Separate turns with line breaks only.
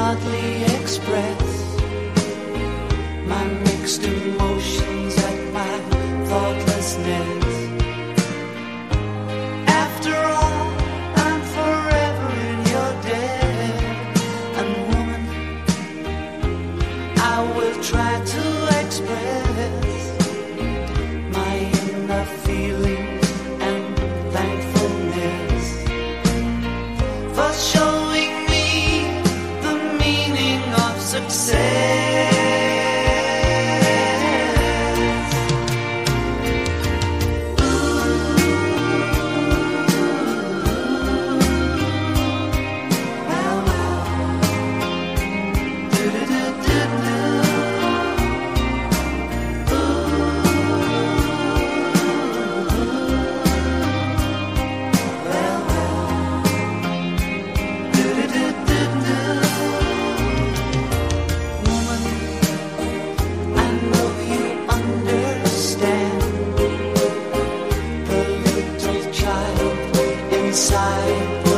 hardly express my mixed emotions and my thoughtlessness. After all, I'm forever in your debt. And woman, I will try success. nothing.